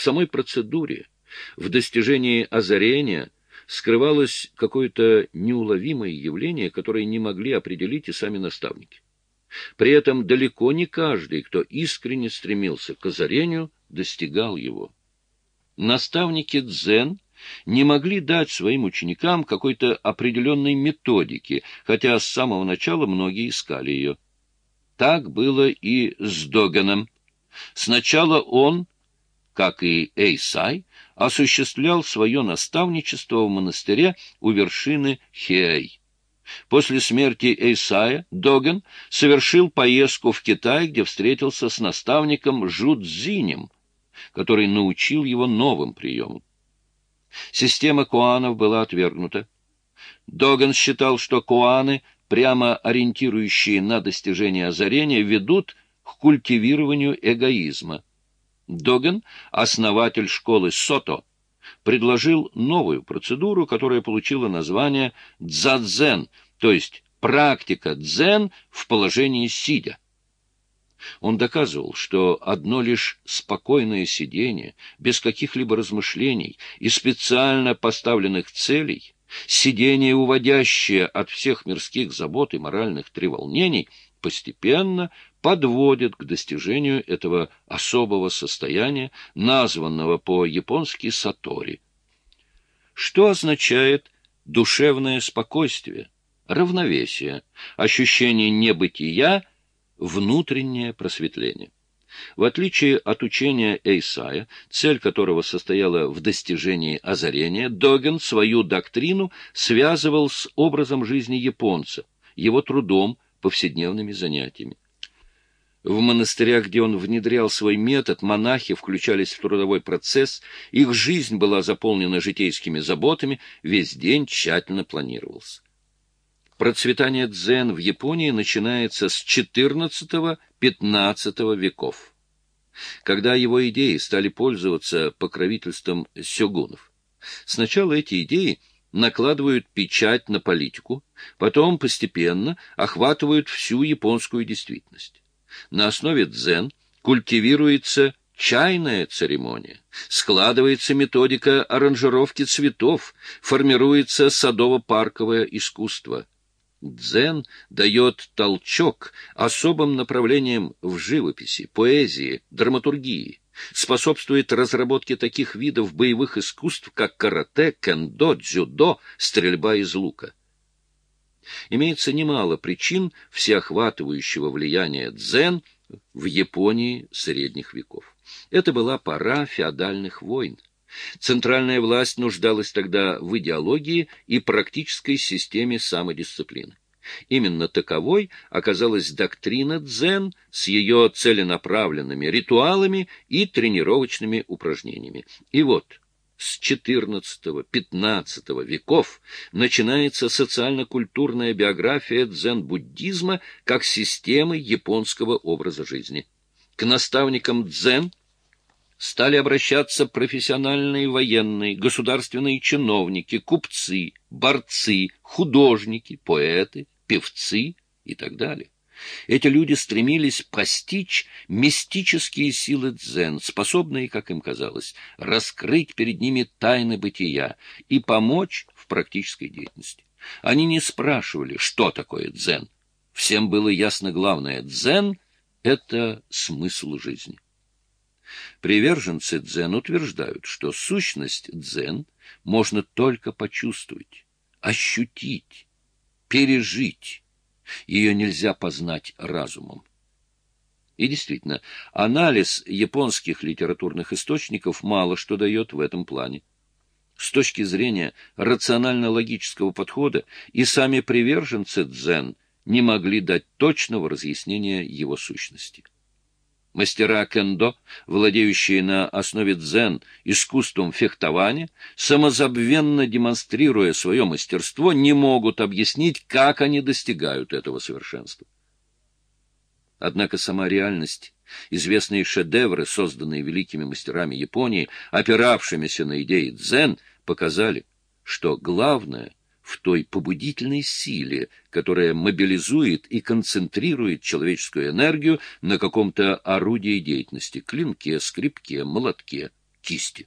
В самой процедуре, в достижении озарения скрывалось какое-то неуловимое явление, которое не могли определить и сами наставники. При этом далеко не каждый, кто искренне стремился к озарению, достигал его. Наставники дзен не могли дать своим ученикам какой-то определенной методики, хотя с самого начала многие искали ее. Так было и с Доганом. Сначала он, как и Эйсай, осуществлял свое наставничество в монастыре у вершины Хеэй. После смерти Эйсая Доган совершил поездку в Китай, где встретился с наставником Жудзинем, который научил его новым приемам. Система куанов была отвергнута. Доган считал, что куаны, прямо ориентирующие на достижение озарения, ведут к культивированию эгоизма. Доган, основатель школы Сото, предложил новую процедуру, которая получила название дзадзен, то есть практика дзен в положении сидя. Он доказывал, что одно лишь спокойное сидение, без каких-либо размышлений и специально поставленных целей, сидение, уводящее от всех мирских забот и моральных треволнений, постепенно подводит к достижению этого особого состояния, названного по-японски сатори. Что означает душевное спокойствие, равновесие, ощущение небытия внутреннее просветление. В отличие от учения Эйсая, цель которого состояла в достижении озарения, Доген свою доктрину связывал с образом жизни японца, его трудом, повседневными занятиями. В монастырях, где он внедрял свой метод, монахи включались в трудовой процесс, их жизнь была заполнена житейскими заботами, весь день тщательно планировался. Процветание дзен в Японии начинается с XIV-XV веков, когда его идеи стали пользоваться покровительством сёгунов. Сначала эти идеи накладывают печать на политику, потом постепенно охватывают всю японскую действительность. На основе дзен культивируется чайная церемония, складывается методика аранжировки цветов, формируется садово-парковое искусство – Дзен дает толчок особым направлениям в живописи, поэзии, драматургии, способствует разработке таких видов боевых искусств, как карате, кендо, дзюдо, стрельба из лука. Имеется немало причин всеохватывающего влияния дзен в Японии средних веков. Это была пора феодальных войн. Центральная власть нуждалась тогда в идеологии и практической системе самодисциплины. Именно таковой оказалась доктрина дзен с ее целенаправленными ритуалами и тренировочными упражнениями. И вот с XIV-XV веков начинается социально-культурная биография дзен-буддизма как системы японского образа жизни. К наставникам дзен стали обращаться профессиональные военные, государственные чиновники, купцы, борцы, художники, поэты, певцы и так далее. Эти люди стремились постичь мистические силы дзен, способные, как им казалось, раскрыть перед ними тайны бытия и помочь в практической деятельности. Они не спрашивали, что такое дзен. Всем было ясно главное — дзен — это смысл жизни. Приверженцы дзен утверждают, что сущность дзен можно только почувствовать, ощутить, пережить. Ее нельзя познать разумом. И действительно, анализ японских литературных источников мало что дает в этом плане. С точки зрения рационально-логического подхода и сами приверженцы дзен не могли дать точного разъяснения его сущности. Мастера кендо, владеющие на основе дзен искусством фехтования, самозабвенно демонстрируя свое мастерство, не могут объяснить, как они достигают этого совершенства. Однако сама реальность, известные шедевры, созданные великими мастерами Японии, опиравшимися на идеи дзен, показали, что главное — в той побудительной силе, которая мобилизует и концентрирует человеческую энергию на каком-то орудии деятельности — клинке, скрипке, молотке. кисти.